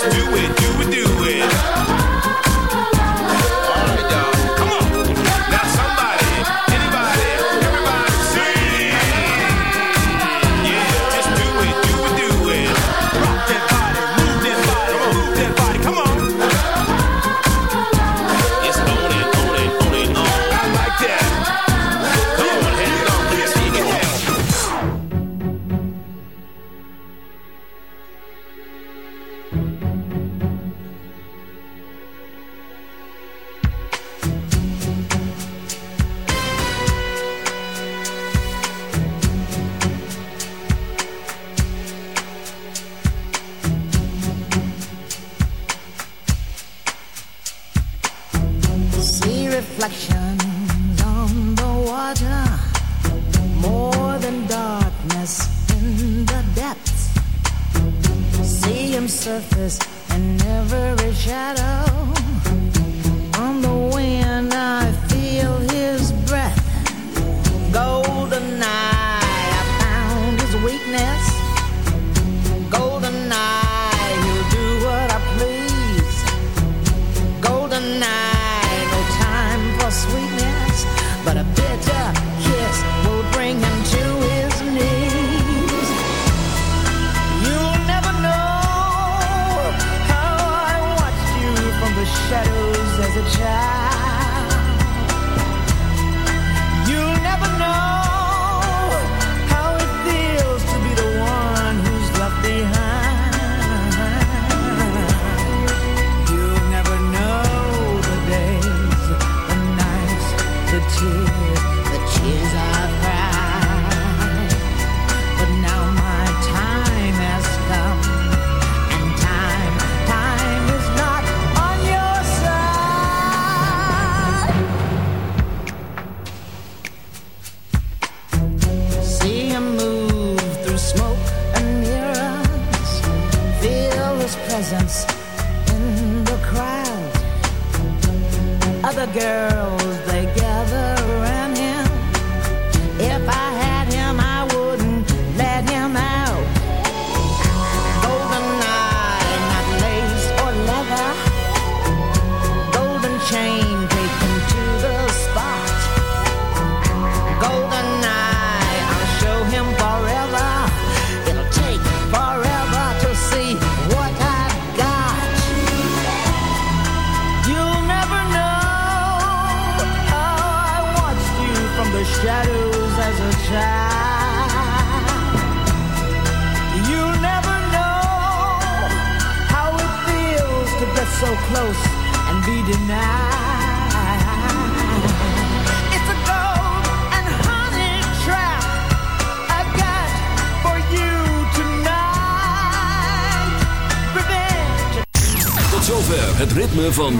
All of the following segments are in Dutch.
just do it.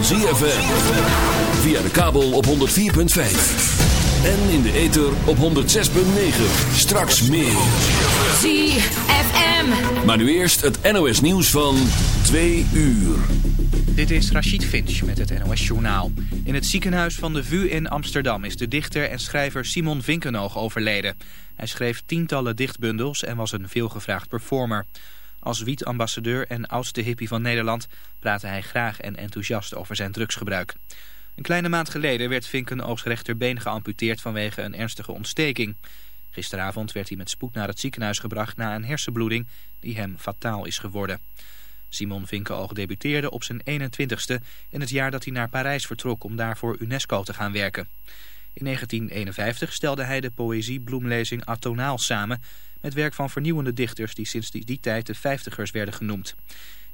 Van ZFM. Via de kabel op 104.5. En in de ether op 106.9. Straks meer. ZFM. Maar nu eerst het NOS nieuws van 2 uur. Dit is Rachid Finch met het NOS Journaal. In het ziekenhuis van de VU in Amsterdam is de dichter en schrijver Simon Vinkenoog overleden. Hij schreef tientallen dichtbundels en was een veelgevraagd performer. Als wietambassadeur en oudste hippie van Nederland praatte hij graag en enthousiast over zijn drugsgebruik. Een kleine maand geleden werd Vinkenoogs rechterbeen geamputeerd vanwege een ernstige ontsteking. Gisteravond werd hij met spoed naar het ziekenhuis gebracht na een hersenbloeding die hem fataal is geworden. Simon Vinkenoog debuteerde op zijn 21ste in het jaar dat hij naar Parijs vertrok om daar voor UNESCO te gaan werken. In 1951 stelde hij de poëziebloemlezing Atonaal samen met werk van vernieuwende dichters die sinds die, die tijd de vijftigers werden genoemd.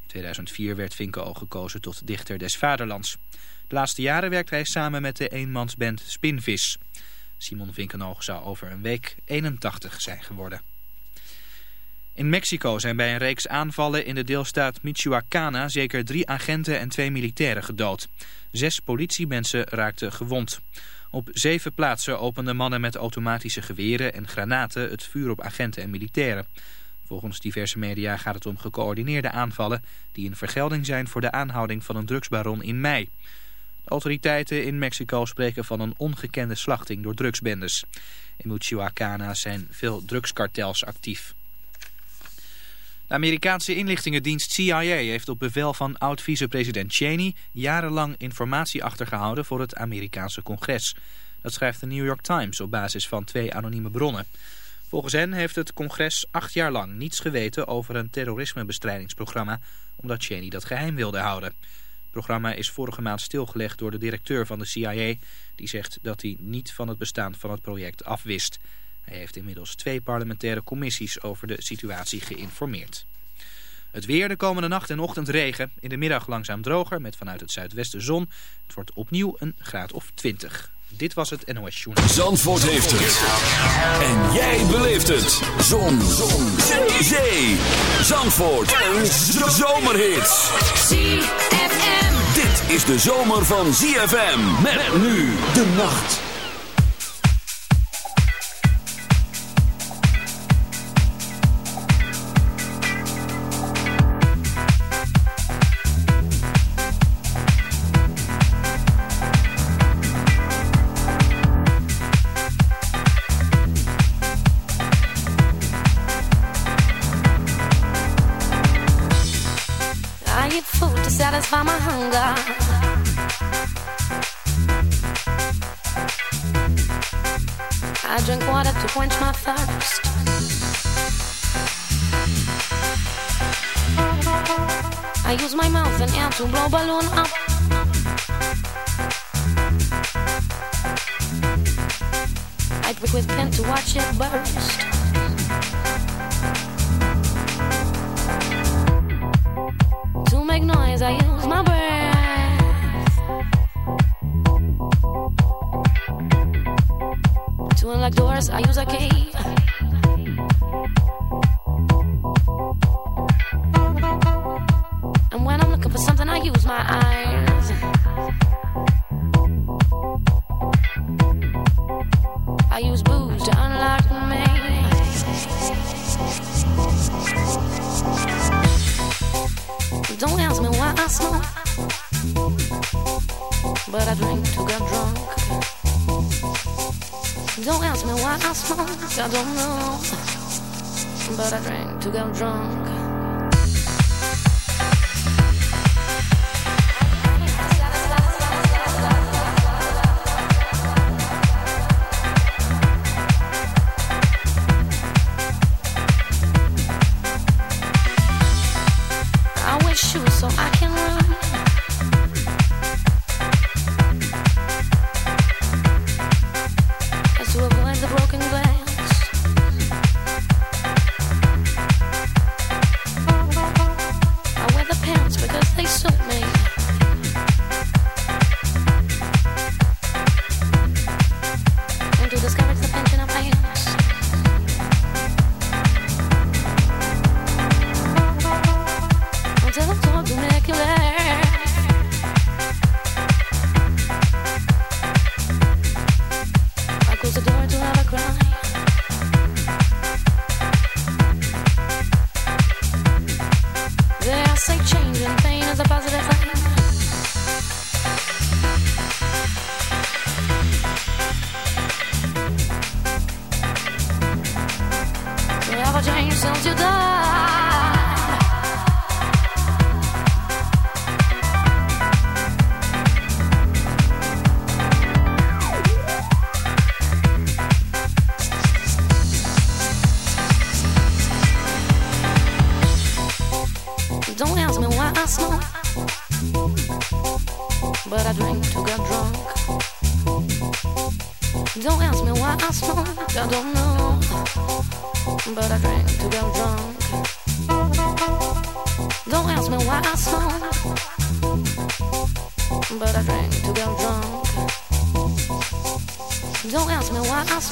In 2004 werd Vinkenoog gekozen tot dichter des vaderlands. De laatste jaren werkt hij samen met de eenmansband Spinvis. Simon Vinkenoog zou over een week 81 zijn geworden. In Mexico zijn bij een reeks aanvallen in de deelstaat Michoacana zeker drie agenten en twee militairen gedood. Zes politiemensen raakten gewond. Op zeven plaatsen openden mannen met automatische geweren en granaten het vuur op agenten en militairen. Volgens diverse media gaat het om gecoördineerde aanvallen die een vergelding zijn voor de aanhouding van een drugsbaron in mei. De autoriteiten in Mexico spreken van een ongekende slachting door drugsbendes. In Michoacana zijn veel drugskartels actief. De Amerikaanse inlichtingendienst CIA heeft op bevel van oud-vicepresident Cheney jarenlang informatie achtergehouden voor het Amerikaanse congres. Dat schrijft de New York Times op basis van twee anonieme bronnen. Volgens hen heeft het congres acht jaar lang niets geweten over een terrorismebestrijdingsprogramma, omdat Cheney dat geheim wilde houden. Het programma is vorige maand stilgelegd door de directeur van de CIA, die zegt dat hij niet van het bestaan van het project afwist. Hij heeft inmiddels twee parlementaire commissies over de situatie geïnformeerd. Het weer de komende nacht en ochtend regen. In de middag langzaam droger met vanuit het zuidwesten zon. Het wordt opnieuw een graad of 20. Dit was het NOS Journal. Zandvoort heeft het. En jij beleeft het. Zon. zon. Zee. Zandvoort. Een zomerhit. ZFM. Dit is de zomer van ZFM. Met nu de nacht. pardon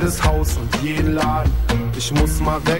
Jedes Haus und jeden Laden. Ich muss mal weg,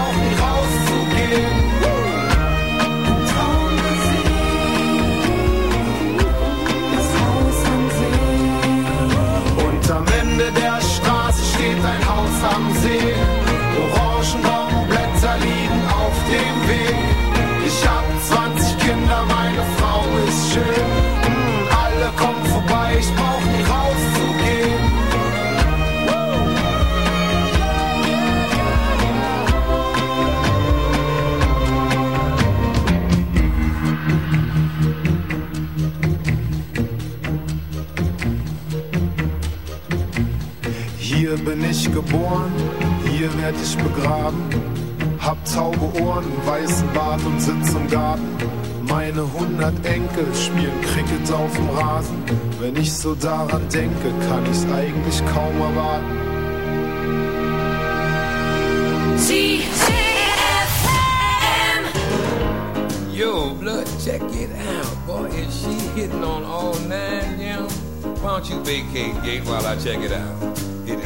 ich geboren, hier werd ich begraben. Hab taube Ohren, weißen Bart und sitz im Garten. Meine hundert Enkel spielen Cricket auf dem Rasen. Wenn ich so daran denke, kann ich's eigentlich kaum erwarten. Yo, blood, check it out. Boy, is she hitting on all nine, yeah? Why don't you vacate gate while I check it out?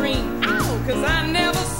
scream. Ow! Cause I never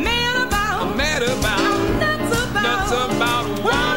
about why.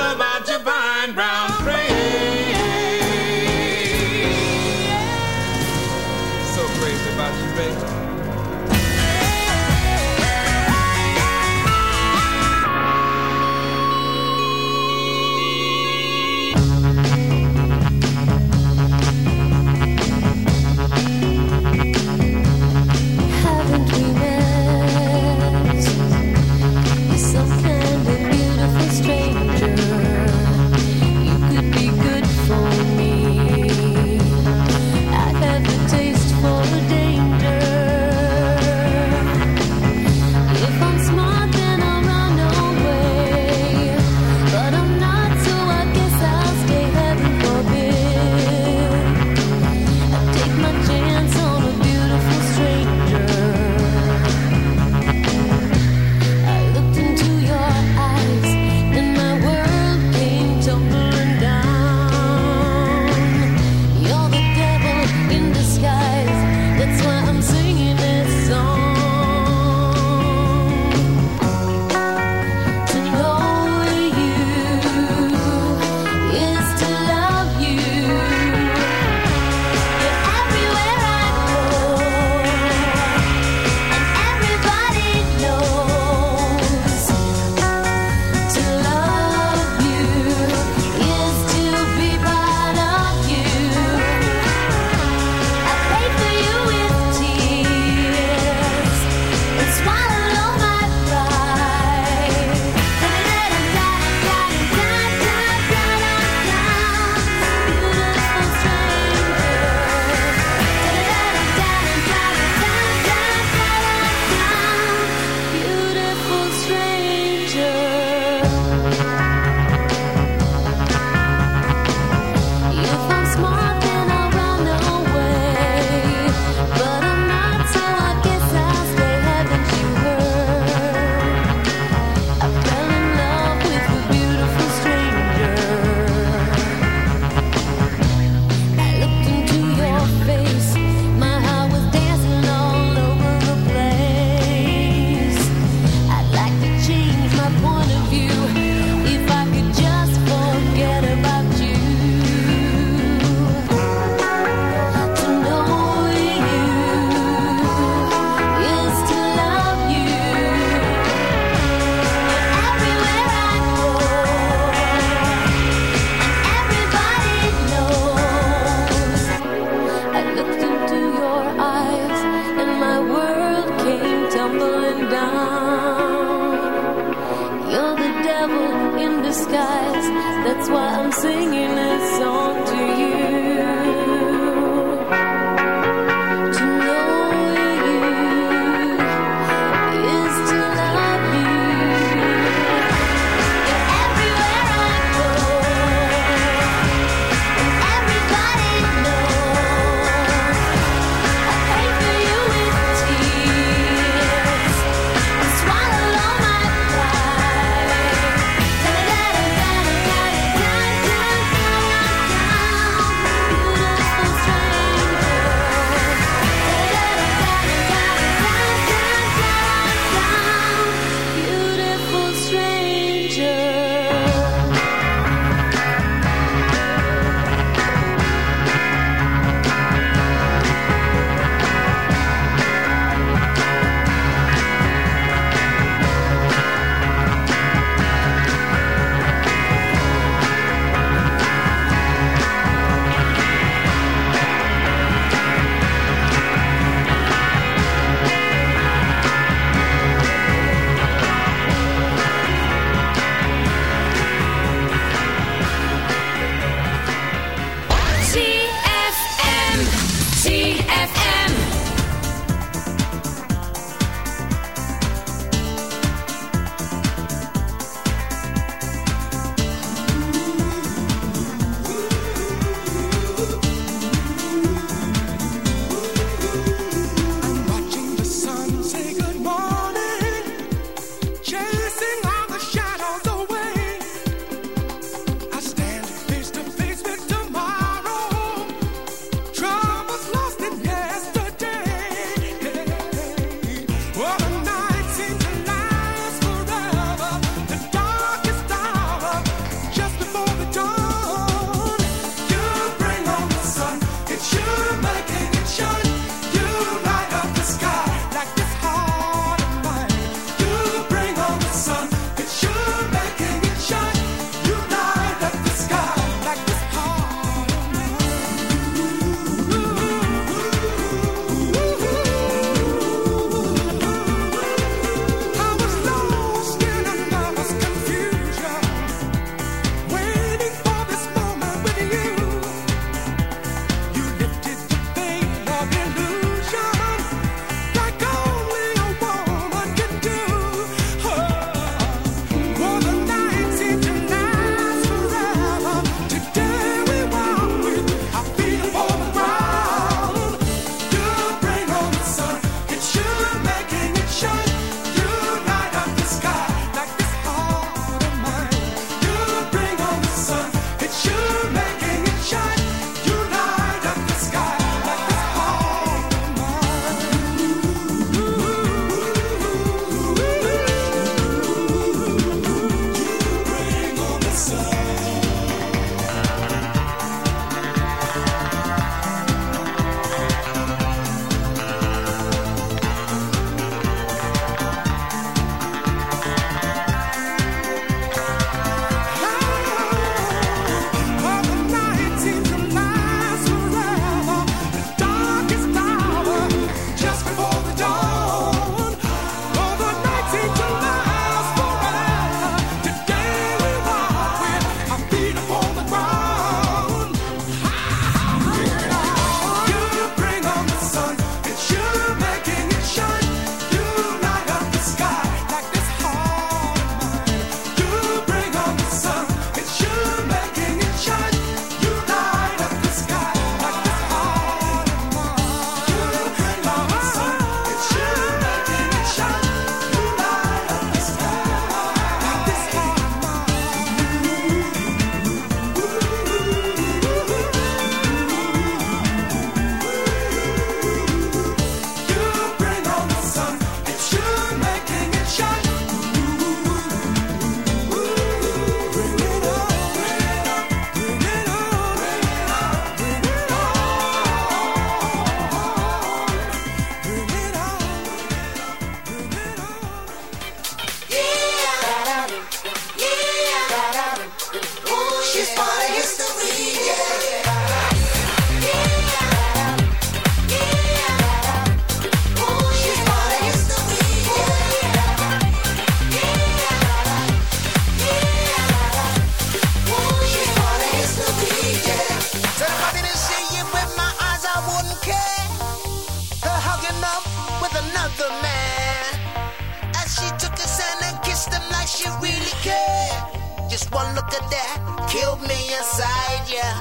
Just one look at that killed me inside, yeah.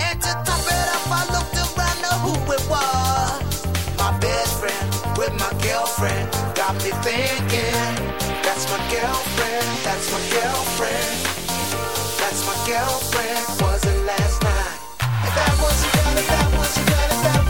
And to top it off, I looked around, know who it was. My best friend with my girlfriend got me thinking. That's my girlfriend. That's my girlfriend. That's my girlfriend. Wasn't last night. If that wasn't that, if that wasn't that, if that.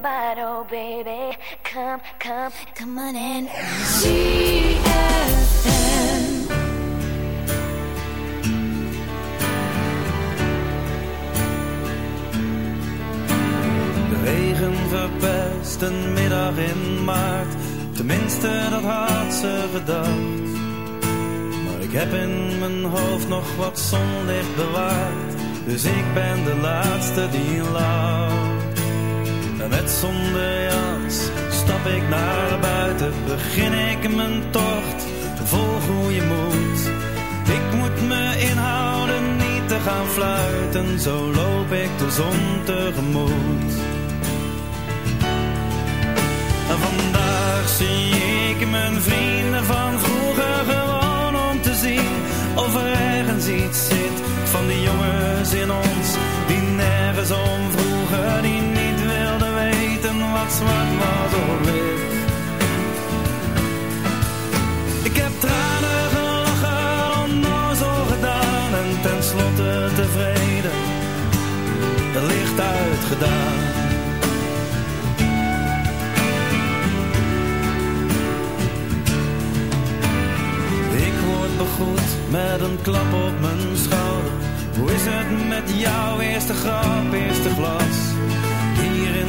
bottle, baby. Come, come, come on in. De regen verpest een middag in maart. Tenminste, dat had ze gedacht. Maar ik heb in mijn hoofd nog wat zonlicht bewaard. Dus ik ben de laatste die lacht. Met zonder jas stap ik naar buiten, begin ik mijn tocht, vol hoe je. Ik moet me inhouden, niet te gaan fluiten, zo loop ik de zon tegemoet. En vandaag zie ik mijn vrienden van vroeger gewoon om te zien of er ergens iets zit van die jongens in ons die nergens om vroeger plaats wat was is Ik heb tranen gelachen, onnozel gedaan en tenslotte tevreden, het licht uitgedaan. Ik word begroet met een klap op mijn schouder. Hoe is het met jouw eerste grap, eerste glas?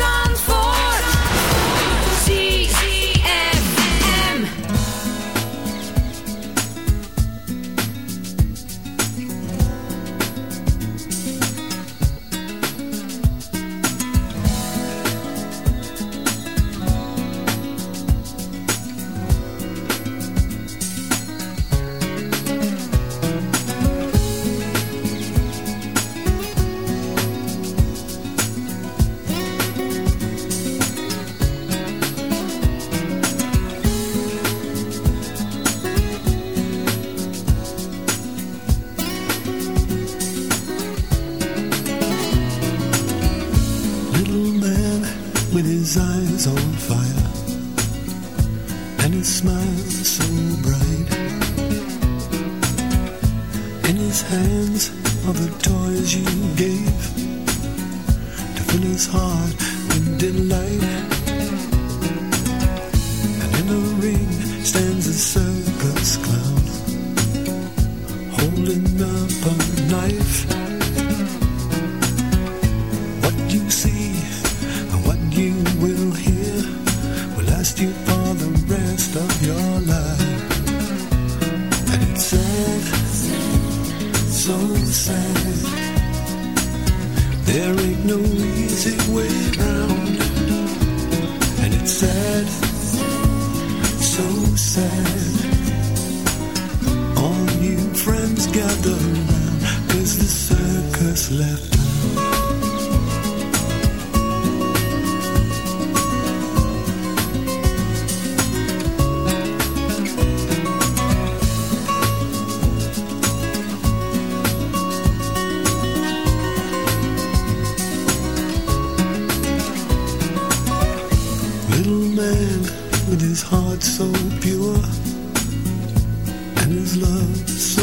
aan with his heart so pure and his love so